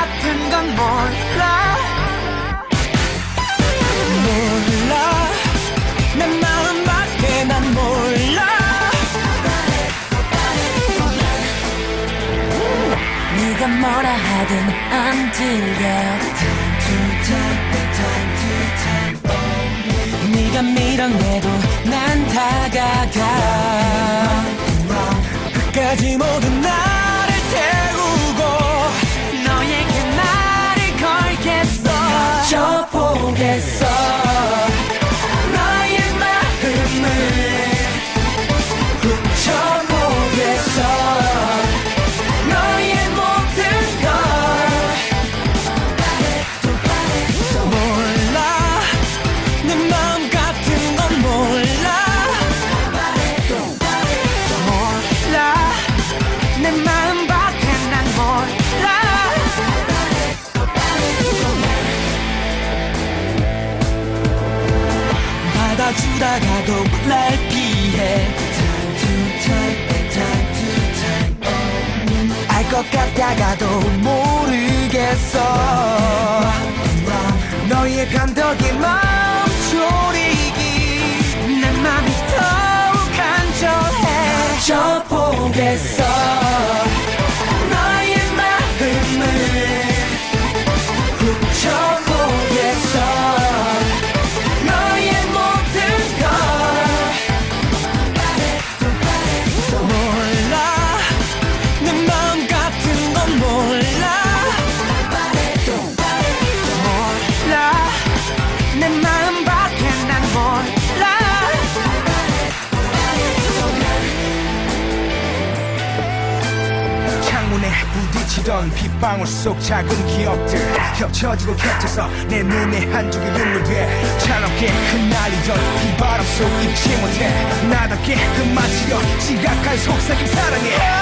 같은 건 몰라. 몰라. 내 마음밖에 난 몰라. 네가 뭐라 하든 안 들려. 네가 밀어내도 난 다가가. 끝까지 모든 받아주다가도 날 피해. 알것 같다가도 모르겠어. 너의 변 부딪히던 빗방울 속 작은 기억들 겹쳐지고 겹쳐서 내 눈에 한 줄기 눈물 돼 차갑게 흩날리던 이 바람 속 잊지 못해 나답게 끝마치려 지각한 속삭임 사랑해